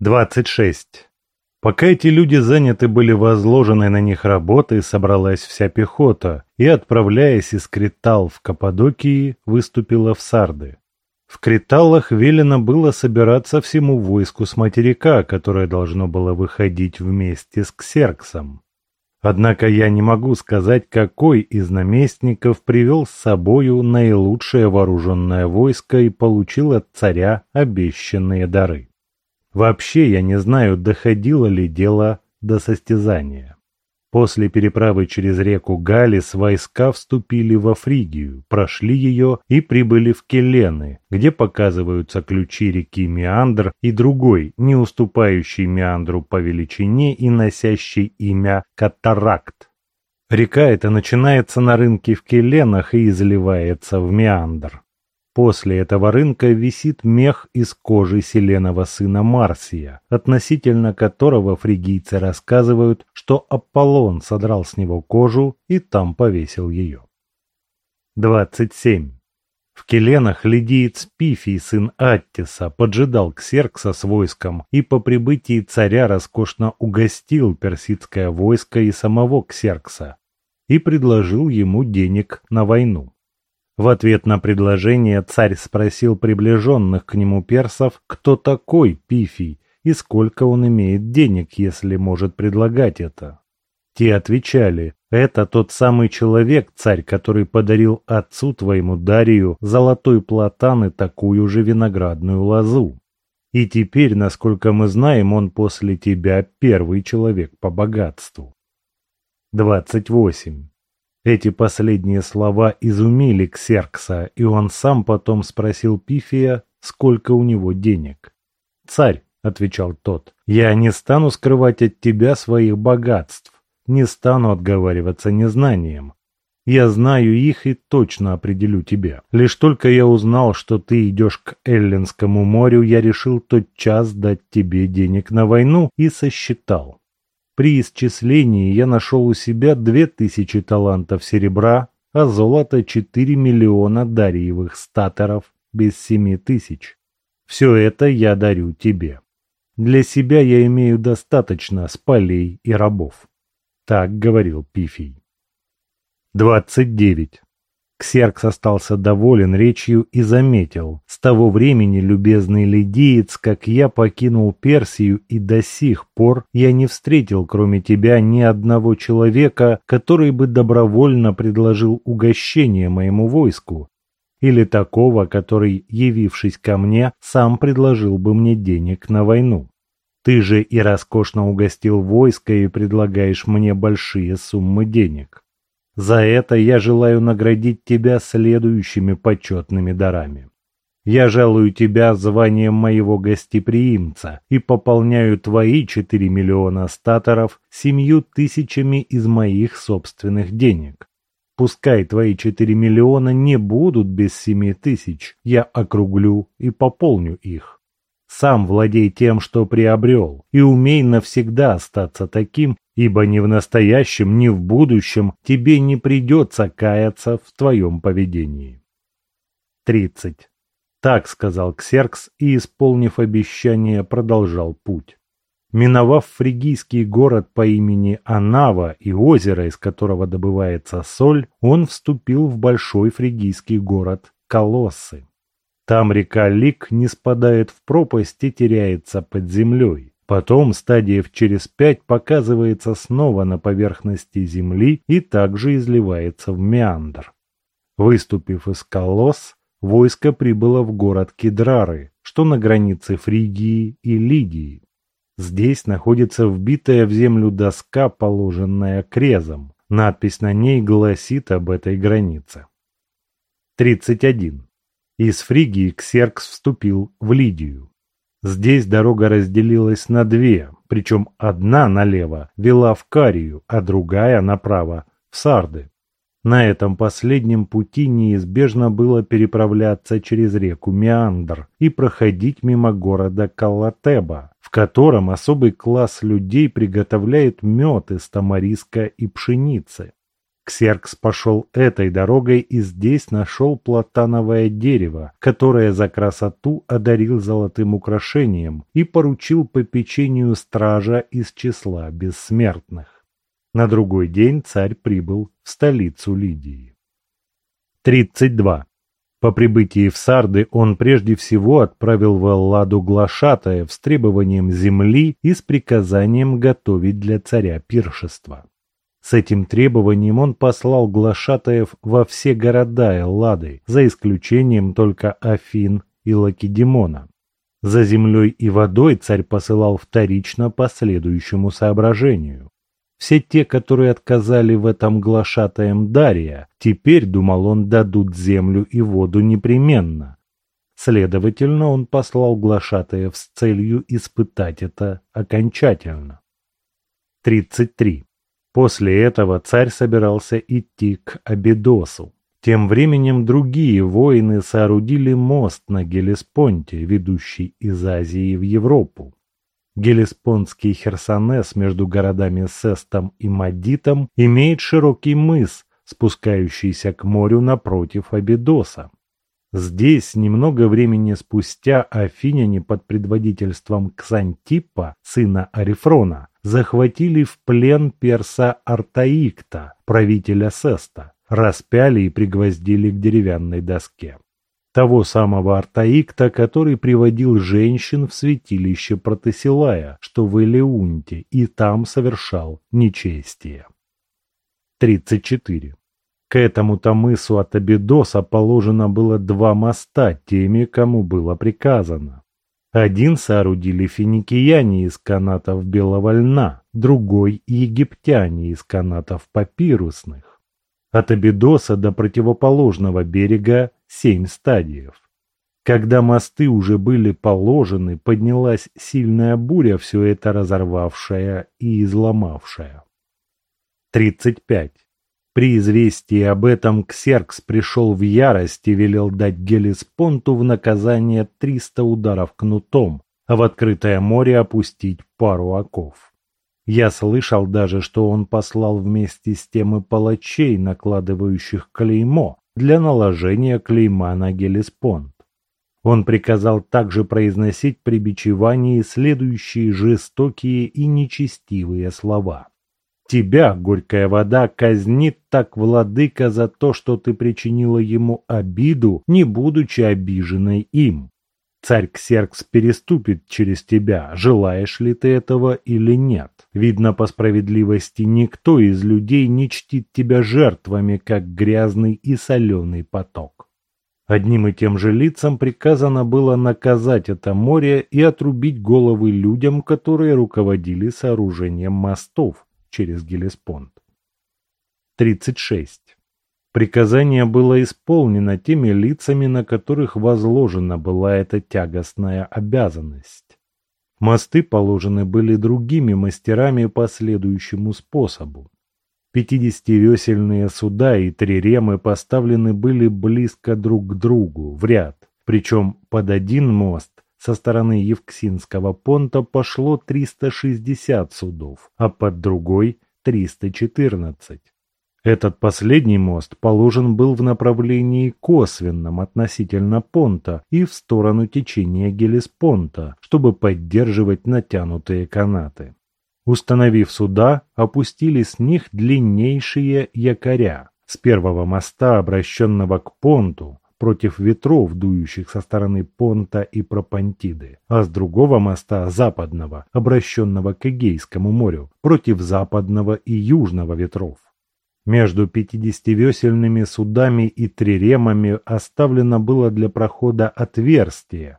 26. Пока эти люди заняты были возложенной на них работой, собралась вся пехота и, отправляясь из Критал в Каппадокии, выступила в Сарды. В Криталах велено было собираться всему войску с материка, которое должно было выходить вместе с Ксерксом. Однако я не могу сказать, какой из наместников привел с собою наилучшее вооруженное войско и получил от царя обещанные дары. Вообще я не знаю, доходило ли дело до состязания. После переправы через реку Галис войска вступили во Фригию, прошли ее и прибыли в Келены, где показываются ключи реки Меандр и другой, не уступающий Меандру по величине и носящий имя Катаракт. Река эта начинается на рынке в Келенах и изливается в Меандр. После этого рынка висит мех из кожи Селенова сына Марсия, относительно которого фригийцы рассказывают, что Аполлон содрал с него кожу и там повесил ее. 27. В Келенах лидиец Пифий, сын Аттиса, поджидал Ксеркса с войском и по прибытии царя роскошно угостил персидское войско и самого Ксеркса и предложил ему денег на войну. В ответ на предложение царь спросил приближенных к нему персов, кто такой Пифий и сколько он имеет денег, если может предлагать это. Те отвечали, это тот самый человек, царь, который подарил отцу твоему Дарию золотой платан и такую же виноградную лозу. И теперь, насколько мы знаем, он после тебя первый человек по богатству. 28. Эти последние слова изумили Ксеркса, и он сам потом спросил Пифия, сколько у него денег. «Царь», — отвечал тот, — «я не стану скрывать от тебя своих богатств, не стану отговариваться незнанием. Я знаю их и точно определю тебя. Лишь только я узнал, что ты идешь к Эллинскому морю, я решил тот час дать тебе денег на войну и сосчитал. При исчислении я нашел у себя две тысячи талантов серебра, а золота четыре миллиона дариевых статоров без семи тысяч. Все это я дарю тебе. Для себя я имею достаточно спалей и рабов. Так говорил Пифий. Двадцать девять. Ксеркс остался доволен речью и заметил, с того времени, любезный лидиец, как я покинул Персию, и до сих пор я не встретил, кроме тебя, ни одного человека, который бы добровольно предложил угощение моему войску, или такого, который, явившись ко мне, сам предложил бы мне денег на войну. Ты же и роскошно угостил войско и предлагаешь мне большие суммы денег. За это я желаю наградить тебя следующими почетными дарами. Я жалую тебя званием моего гостеприимца и пополняю твои четыре миллиона статоров семью тысячами из моих собственных денег. Пускай твои четыре миллиона не будут без семи тысяч, я округлю и пополню их. Сам владей тем, что приобрел, и умей навсегда остаться таким, ибо ни в настоящем, ни в будущем тебе не придется каяться в твоем поведении. 30. Так сказал Ксеркс и, исполнив обещание, продолжал путь. Миновав фригийский город по имени Анава и озеро, из которого добывается соль, он вступил в большой фригийский город Колоссы. Там река Лик не спадает в пропасть и теряется под землей. Потом стадия в через пять показывается снова на поверхности земли и также изливается в меандр. Выступив из колосс, войско прибыло в город Кедрары, что на границе Фригии и Лидии. Здесь находится вбитая в землю доска, положенная крезом. Надпись на ней гласит об этой границе. 31. Из Фригии Ксеркс вступил в Лидию. Здесь дорога разделилась на две, причем одна налево вела в Карию, а другая направо в Сарды. На этом последнем пути неизбежно было переправляться через реку Меандр и проходить мимо города Калатеба, в котором особый класс людей приготовляет мед из тамариска и пшеницы. Ксеркс пошел этой дорогой и здесь нашел платановое дерево, которое за красоту одарил золотым украшением и поручил попечению стража из числа бессмертных. На другой день царь прибыл в столицу Лидии. 32. По прибытии в Сарды он прежде всего отправил в Элладу глашатая с требованием земли и с приказанием готовить для царя пиршество. С этим требованием он послал глашатаев во все города Эллады, за исключением только Афин и Лакедемона. За землей и водой царь посылал вторично по следующему соображению. Все те, которые отказали в этом глашатаем Дария, теперь, думал он, дадут землю и воду непременно. Следовательно, он послал глашатаев с целью испытать это окончательно. 33. После этого царь собирался идти к Абидосу. Тем временем другие воины соорудили мост на Гелеспонте, ведущий из Азии в Европу. Гелеспонтский Херсонес между городами Сестом и Мадитом имеет широкий мыс, спускающийся к морю напротив Абидоса. Здесь немного времени спустя афиняне под предводительством Ксантиппа, сына Арифрона, захватили в плен перса Артаикта, правителя Сеста, распяли и пригвоздили к деревянной доске. Того самого Артаикта, который приводил женщин в святилище Протесилая, что в Элеунте, и там совершал нечестие. 34. К этому-то мысу от Абидоса положено было два моста теми, кому было приказано. Один соорудили финикияне из канатов белого льна, другой – египтяне из канатов папирусных. От Абидоса до противоположного берега семь стадиев. Когда мосты уже были положены, поднялась сильная буря, все это разорвавшая и изломавшая. 35. При известии об этом Ксеркс пришел в ярость и велел дать Гелеспонту в наказание триста ударов кнутом, а в открытое море опустить пару оков. Я слышал даже, что он послал вместе с тем и палачей, накладывающих клеймо, для наложения клейма на Гелеспонт. Он приказал также произносить при бичевании следующие жестокие и нечестивые слова. Тебя, горькая вода, казнит так владыка за то, что ты причинила ему обиду, не будучи обиженной им. Царь Ксеркс переступит через тебя, желаешь ли ты этого или нет. Видно по справедливости, никто из людей не чтит тебя жертвами, как грязный и соленый поток. Одним и тем же лицам приказано было наказать это море и отрубить головы людям, которые руководили сооружением мостов, через Гелеспонд. 36. Приказание было исполнено теми лицами, на которых возложена была эта тягостная обязанность. Мосты положены были другими мастерами по следующему способу. Пятидесятивесельные суда и триремы поставлены были близко друг к другу, в ряд, причем под один мост со стороны Евксинского понта пошло 360 судов, а под другой – 314. Этот последний мост положен был в направлении косвенном относительно понта и в сторону течения Гелеспонта, чтобы поддерживать натянутые канаты. Установив суда, опустили с них длиннейшие якоря. С первого моста, обращенного к понту, против ветров, дующих со стороны Понта и Пропантиды, а с другого моста западного, обращенного к Эгейскому морю, против западного и южного ветров. Между пятидесятивесельными судами и триремами оставлено было для прохода отверстие,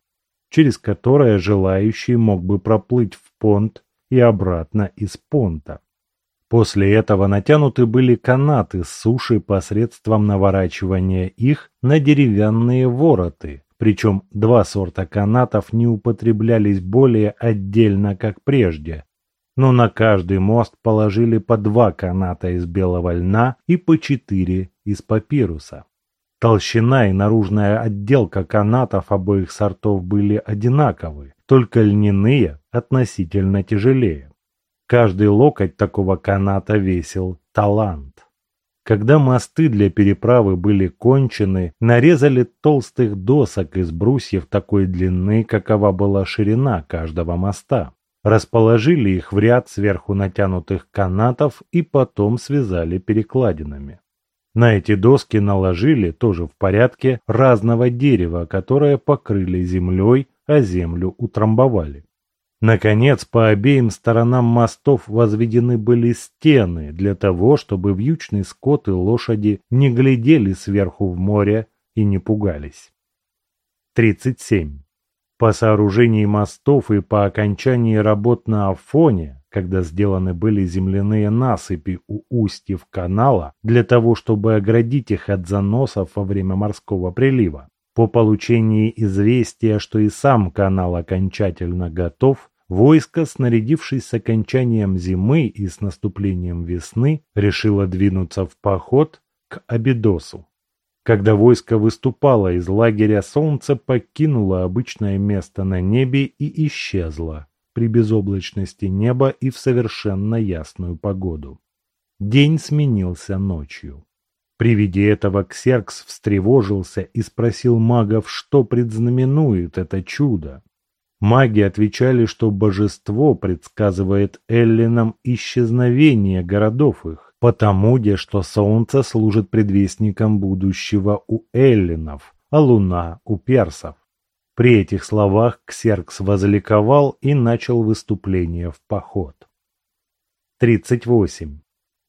через которое желающий мог бы проплыть в понт и обратно из понта. После этого натянуты были канаты с суши посредством наворачивания их на деревянные вороты, причем два сорта канатов не употреблялись более отдельно, как прежде, но на каждый мост положили по два каната из белого льна и по четыре из папируса. Толщина и наружная отделка канатов обоих сортов были одинаковы, только льняные относительно тяжелее. Каждый локоть такого каната весил талант. Когда мосты для переправы были кончены, нарезали толстых досок из брусьев такой длины, какова была ширина каждого моста. Расположили их в ряд сверху натянутых канатов и потом связали перекладинами. На эти доски наложили, тоже в порядке, разного дерева, которое покрыли землей, а землю утрамбовали. Наконец, по обеим сторонам мостов возведены были стены для того, чтобы вьючный скот и лошади не глядели сверху в море и не пугались. 37. По сооружении мостов и по окончании работ на Афоне, когда сделаны были земляные насыпи у устьев канала для того, чтобы оградить их от заносов во время морского прилива, по получении известия, что и сам канал окончательно готов, Войско, снарядившись с окончанием зимы и с наступлением весны, решило двинуться в поход к Абидосу. Когда войско выступало из лагеря, солнце покинуло обычное место на небе и исчезло при безоблачности неба и в совершенно ясную погоду. День сменился ночью. При виде этого Ксеркс встревожился и спросил магов, что предзнаменует это чудо. Маги отвечали, что божество предсказывает эллинам исчезновение городов их, потому де, что солнце служит предвестником будущего у эллинов, а луна у персов. При этих словах Ксеркс возликовал и начал выступление в поход. 38.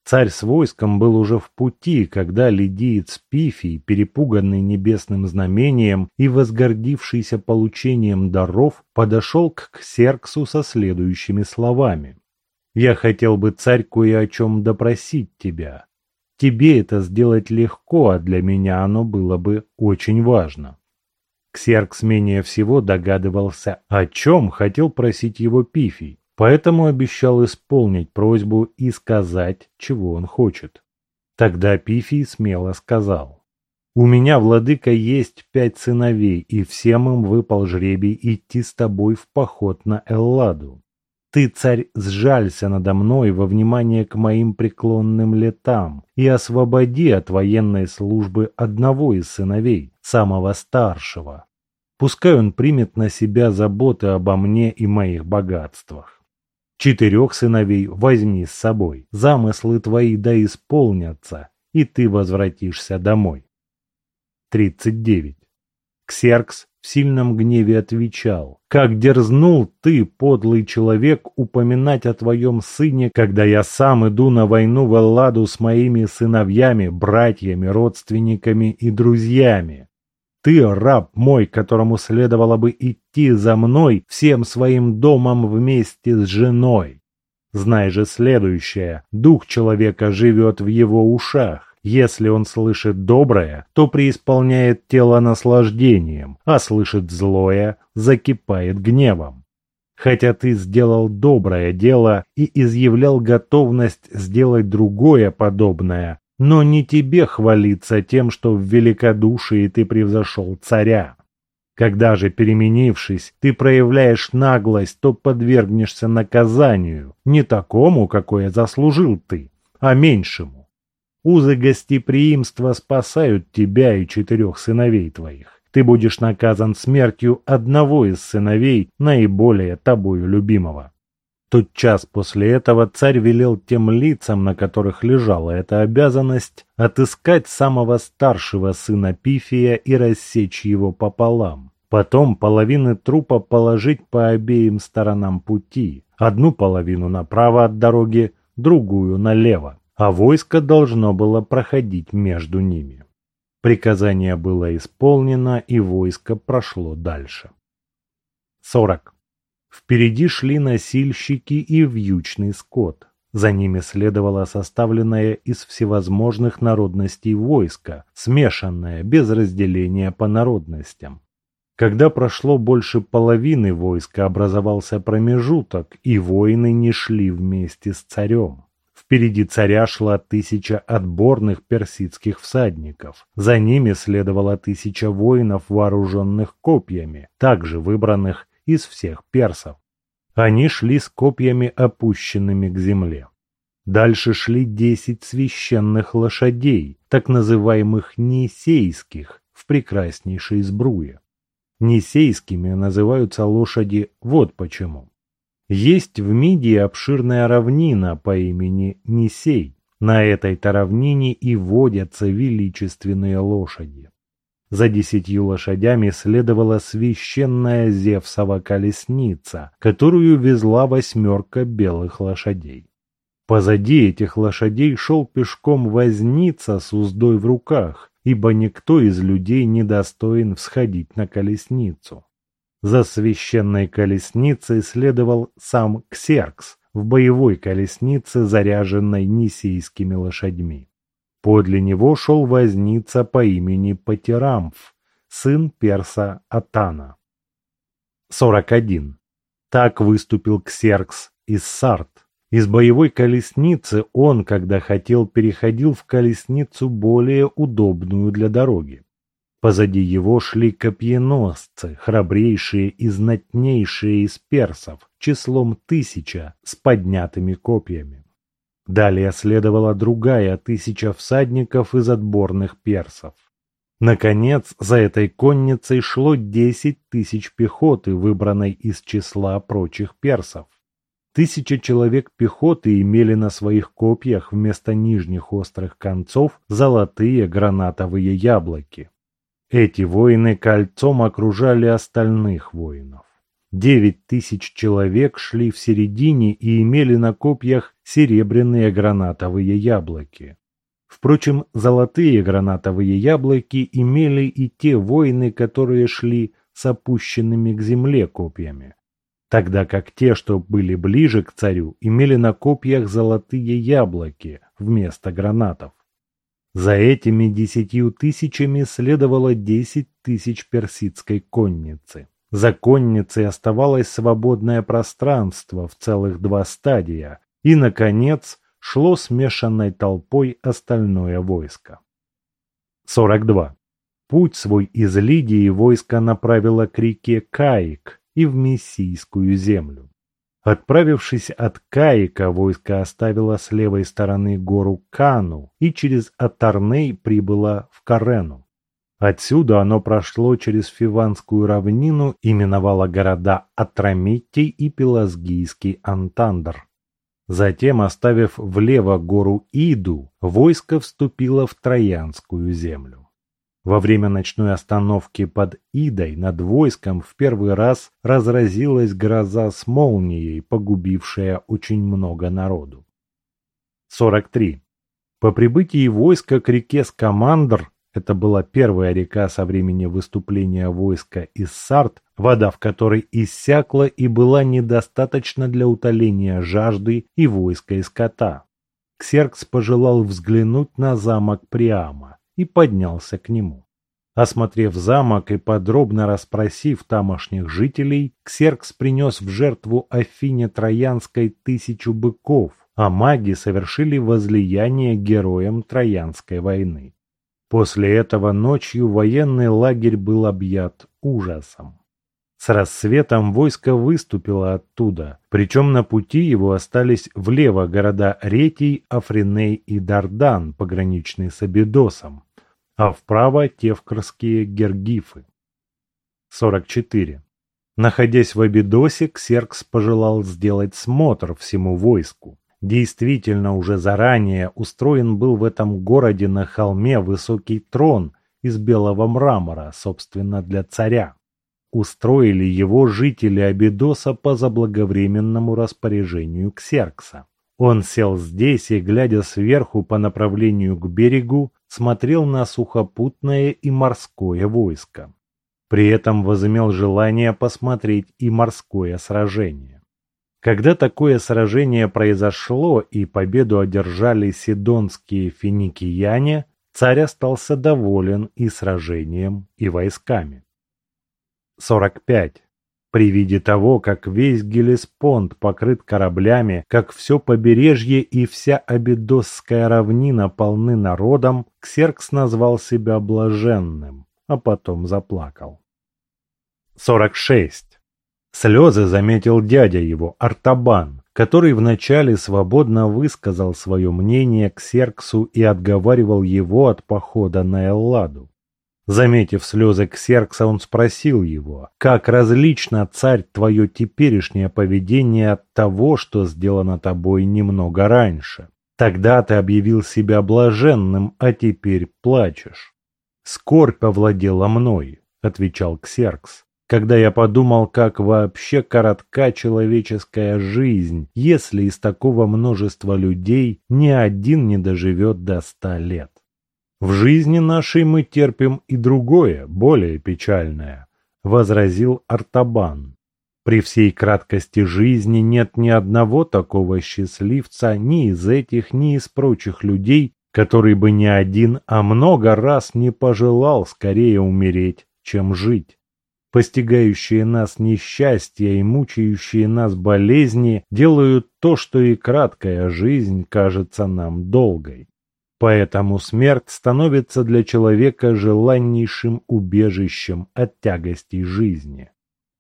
Царь с войском был уже в пути, когда лидиец Пифий, перепуганный небесным знамением и возгордившийся получением даров, подошел к Ксерксу со следующими словами. «Я хотел бы, царь, кое о чем допросить тебя. Тебе это сделать легко, а для меня оно было бы очень важно». Ксеркс менее всего догадывался, о чем хотел просить его Пифий поэтому обещал исполнить просьбу и сказать, чего он хочет. Тогда Пифий смело сказал, «У меня, владыка, есть пять сыновей, и всем им выпал жребий идти с тобой в поход на Элладу. Ты, царь, сжалься надо мной во внимание к моим преклонным летам и освободи от военной службы одного из сыновей, самого старшего. Пускай он примет на себя заботы обо мне и моих богатствах. Четырех сыновей возьми с собой, замыслы твои да исполнятся, и ты возвратишься домой. 39. Ксеркс в сильном гневе отвечал, «Как дерзнул ты, подлый человек, упоминать о твоем сыне, когда я сам иду на войну в Элладу с моими сыновьями, братьями, родственниками и друзьями? Ты, раб мой, которому следовало бы идти за мной всем своим домом вместе с женой. Знай же следующее. Дух человека живет в его ушах. Если он слышит доброе, то преисполняет тело наслаждением, а слышит злое, закипает гневом. Хотя ты сделал доброе дело и изъявлял готовность сделать другое подобное, но не тебе хвалиться тем, что в великодушии ты превзошел царя. Когда же, переменившись, ты проявляешь наглость, то подвергнешься наказанию, не такому, какое заслужил ты, а меньшему. Узы гостеприимства спасают тебя и четырех сыновей твоих. Ты будешь наказан смертью одного из сыновей, наиболее тобою любимого. Тот час после этого царь велел тем лицам, на которых лежала эта обязанность, отыскать самого старшего сына Пифия и рассечь его пополам. Потом половины трупа положить по обеим сторонам пути, одну половину направо от дороги, другую налево, а войско должно было проходить между ними. Приказание было исполнено, и войско прошло дальше. 40. Впереди шли носильщики и вьючный скот. За ними следовало составленное из всевозможных народностей войско, смешанное, без разделения по народностям. Когда прошло больше половины войска, образовался промежуток, и воины не шли вместе с царем. Впереди царя шла тысяча отборных персидских всадников. За ними следовала тысяча воинов, вооруженных копьями, также выбранных из всех персов. Они шли с копьями, опущенными к земле. Дальше шли десять священных лошадей, так называемых несейских, в прекраснейшей сбруе. Несейскими называются лошади вот почему. Есть в Мидии обширная равнина по имени Несей. На этой-то равнине и водятся величественные лошади. За десятью лошадями следовала священная Зевсова колесница, которую везла восьмерка белых лошадей. Позади этих лошадей шел пешком возница с уздой в руках, ибо никто из людей не достоин всходить на колесницу. За священной колесницей следовал сам Ксеркс в боевой колеснице, заряженной нисийскими лошадьми. Подле него шел возница по имени Патерамф, сын перса Атана. 41. Так выступил Ксеркс из Сарт. Из боевой колесницы он, когда хотел, переходил в колесницу более удобную для дороги. Позади его шли копьеносцы, храбрейшие и знатнейшие из персов, числом тысяча, с поднятыми копьями. Далее следовала другая тысяча всадников из отборных персов. Наконец, за этой конницей шло десять тысяч пехоты, выбранной из числа прочих персов. Тысяча человек пехоты имели на своих копьях вместо нижних острых концов золотые гранатовые яблоки. Эти воины кольцом окружали остальных воинов. Девять тысяч человек шли в середине и имели на копьях серебряные гранатовые яблоки. Впрочем, золотые гранатовые яблоки имели и те воины, которые шли с опущенными к земле копьями тогда как те, что были ближе к царю, имели на копьях золотые яблоки вместо гранатов. За этими десятью тысячами следовало десять тысяч персидской конницы. За конницей оставалось свободное пространство в целых два стадия, и, наконец, шло смешанной толпой остальное войско. 42. Путь свой из Лидии войско направило к реке Каик, и в Мессийскую землю. Отправившись от Каика, войско оставило с левой стороны гору Кану и через Атарней прибыло в Карену. Отсюда оно прошло через Фиванскую равнину и миновало города Атрамиттей и Пелазгийский Антандр. Затем, оставив влево гору Иду, войско вступило в Троянскую землю. Во время ночной остановки под Идой над войском в первый раз разразилась гроза с молнией, погубившая очень много народу. 43. По прибытии войска к реке Скамандр, это была первая река со времени выступления войска из Сарт, вода в которой иссякла и была недостаточно для утоления жажды и войска и скота. Ксеркс пожелал взглянуть на замок Приама и поднялся к нему. Осмотрев замок и подробно расспросив тамошних жителей, Ксеркс принес в жертву Афине Троянской тысячу быков, а маги совершили возлияние героям Троянской войны. После этого ночью военный лагерь был объят ужасом. С рассветом войско выступило оттуда, причем на пути его остались влево города Ретий, Африней и Дардан, пограничные с Абидосом, а вправо тевкрские гергифы. 44. Находясь в Абидосе, Ксеркс пожелал сделать смотр всему войску. Действительно, уже заранее устроен был в этом городе на холме высокий трон из белого мрамора, собственно, для царя. Устроили его жители Абидоса по заблаговременному распоряжению Ксеркса. Он сел здесь и, глядя сверху по направлению к берегу, смотрел на сухопутное и морское войско. При этом возымел желание посмотреть и морское сражение. Когда такое сражение произошло и победу одержали сидонские финикияне, царь остался доволен и сражением, и войсками. 45. При виде того, как весь Гелеспонд покрыт кораблями, как все побережье и вся Абидосская равнина полны народом, Ксеркс назвал себя блаженным, а потом заплакал. 46. Слезы заметил дядя его, Артабан, который вначале свободно высказал свое мнение к Серксу и отговаривал его от похода на Элладу. Заметив слезы Ксеркса, он спросил его, как различно, царь, твое теперешнее поведение от того, что сделано тобой немного раньше. Тогда ты объявил себя блаженным, а теперь плачешь. Скорбь овладела мной, отвечал Ксеркс, когда я подумал, как вообще коротка человеческая жизнь, если из такого множества людей ни один не доживет до ста лет. В жизни нашей мы терпим и другое, более печальное, возразил Артабан. При всей краткости жизни нет ни одного такого счастливца ни из этих, ни из прочих людей, который бы не один, а много раз не пожелал скорее умереть, чем жить. Постигающие нас несчастья и мучающие нас болезни делают то, что и краткая жизнь кажется нам долгой. Поэтому смерть становится для человека желаннейшим убежищем от тягостей жизни.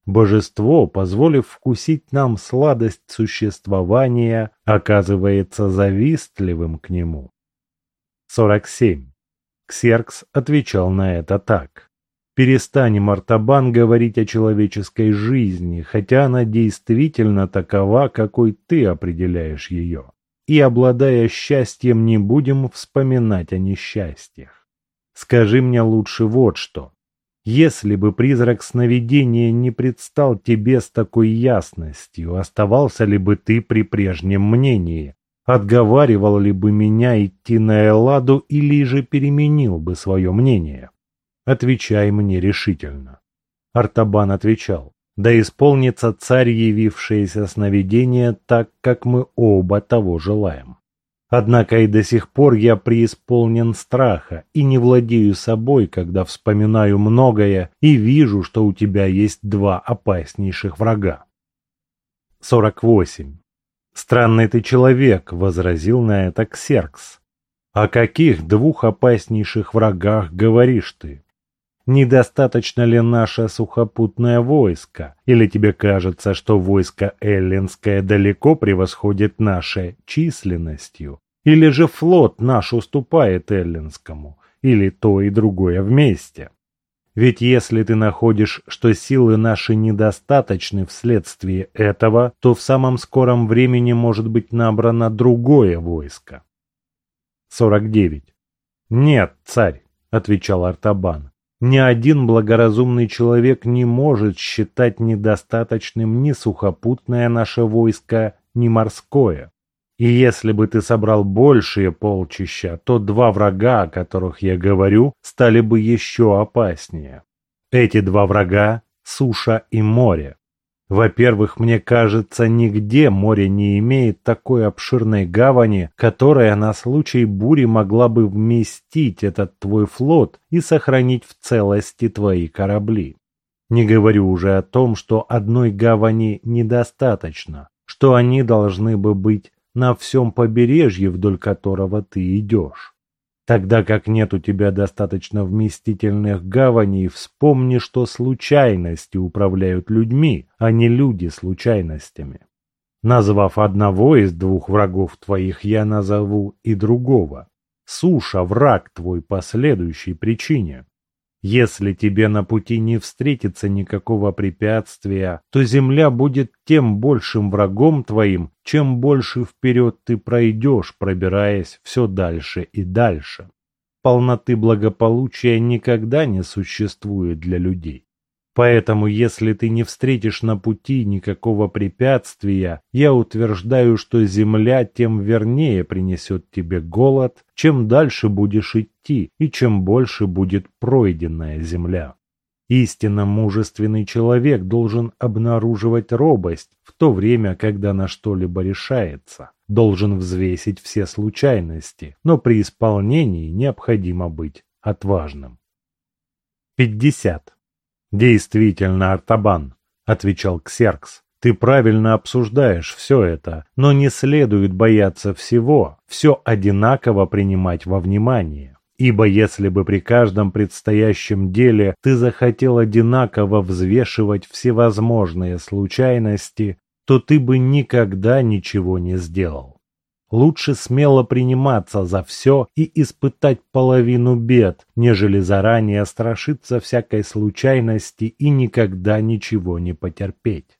Божество, позволив вкусить нам сладость существования, оказывается завистливым к нему. 47. Ксеркс отвечал на это так. Перестанем, Артабан, говорить о человеческой жизни, хотя она действительно такова, какой ты определяешь ее и, обладая счастьем, не будем вспоминать о несчастьях. Скажи мне лучше вот что. Если бы призрак сновидения не предстал тебе с такой ясностью, оставался ли бы ты при прежнем мнении? Отговаривал ли бы меня идти на Элладу или же переменил бы свое мнение? Отвечай мне решительно. Артабан отвечал. Да исполнится царь явившееся сновидение так, как мы оба того желаем. Однако и до сих пор я преисполнен страха и не владею собой, когда вспоминаю многое и вижу, что у тебя есть два опаснейших врага. 48. «Странный ты человек», — возразил на это Ксеркс. «О каких двух опаснейших врагах говоришь ты?» Недостаточно ли наше сухопутное войско? Или тебе кажется, что войско эллинское далеко превосходит наше численностью? Или же флот наш уступает эллинскому? Или то и другое вместе? Ведь если ты находишь, что силы наши недостаточны вследствие этого, то в самом скором времени может быть набрано другое войско. 49. «Нет, царь», — отвечал Артабан, ни один благоразумный человек не может считать недостаточным ни сухопутное наше войско, ни морское. И если бы ты собрал большие полчища, то два врага, о которых я говорю, стали бы еще опаснее. Эти два врага – суша и море. Во-первых, мне кажется, нигде море не имеет такой обширной гавани, которая на случай бури могла бы вместить этот твой флот и сохранить в целости твои корабли. Не говорю уже о том, что одной гавани недостаточно, что они должны бы быть на всем побережье, вдоль которого ты идешь. Тогда как нет у тебя достаточно вместительных гаваней, вспомни, что случайности управляют людьми, а не люди случайностями. Назвав одного из двух врагов твоих, я назову и другого. Суша – враг твой по следующей причине. Если тебе на пути не встретится никакого препятствия, то земля будет тем большим врагом твоим, чем больше вперед ты пройдешь, пробираясь все дальше и дальше. Полноты благополучия никогда не существует для людей. Поэтому, если ты не встретишь на пути никакого препятствия, я утверждаю, что земля тем вернее принесет тебе голод, чем дальше будешь идти и чем больше будет пройденная земля. Истинно мужественный человек должен обнаруживать робость в то время, когда на что-либо решается, должен взвесить все случайности, но при исполнении необходимо быть отважным. 50. «Действительно, Артабан», — отвечал Ксеркс, — «ты правильно обсуждаешь все это, но не следует бояться всего, все одинаково принимать во внимание. Ибо если бы при каждом предстоящем деле ты захотел одинаково взвешивать всевозможные случайности, то ты бы никогда ничего не сделал. Лучше смело приниматься за все и испытать половину бед, нежели заранее страшиться всякой случайности и никогда ничего не потерпеть.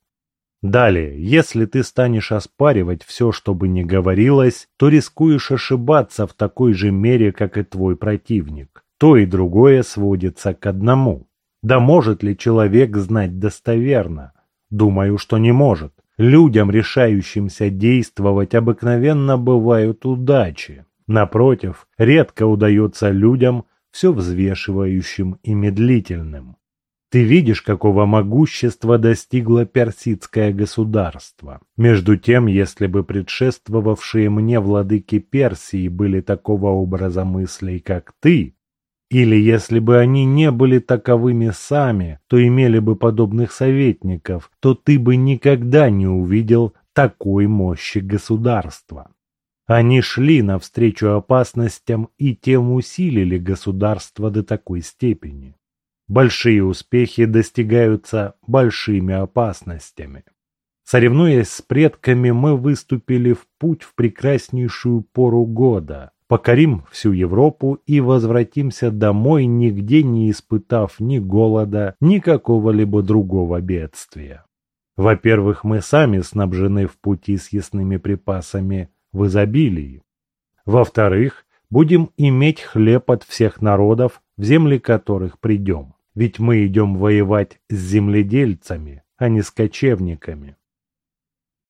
Далее, если ты станешь оспаривать все, что бы ни говорилось, то рискуешь ошибаться в такой же мере, как и твой противник. То и другое сводится к одному. Да может ли человек знать достоверно? Думаю, что не может. Людям, решающимся действовать, обыкновенно бывают удачи. Напротив, редко удается людям, все взвешивающим и медлительным. Ты видишь, какого могущества достигло персидское государство. Между тем, если бы предшествовавшие мне владыки Персии были такого образа мыслей, как ты, или если бы они не были таковыми сами, то имели бы подобных советников, то ты бы никогда не увидел такой мощи государства. Они шли навстречу опасностям и тем усилили государство до такой степени. Большие успехи достигаются большими опасностями. Соревнуясь с предками, мы выступили в путь в прекраснейшую пору года, покорим всю Европу и возвратимся домой, нигде не испытав ни голода, ни какого-либо другого бедствия. Во-первых, мы сами снабжены в пути съестными припасами в изобилии. Во-вторых, будем иметь хлеб от всех народов, в земли которых придем. Ведь мы идем воевать с земледельцами, а не с кочевниками.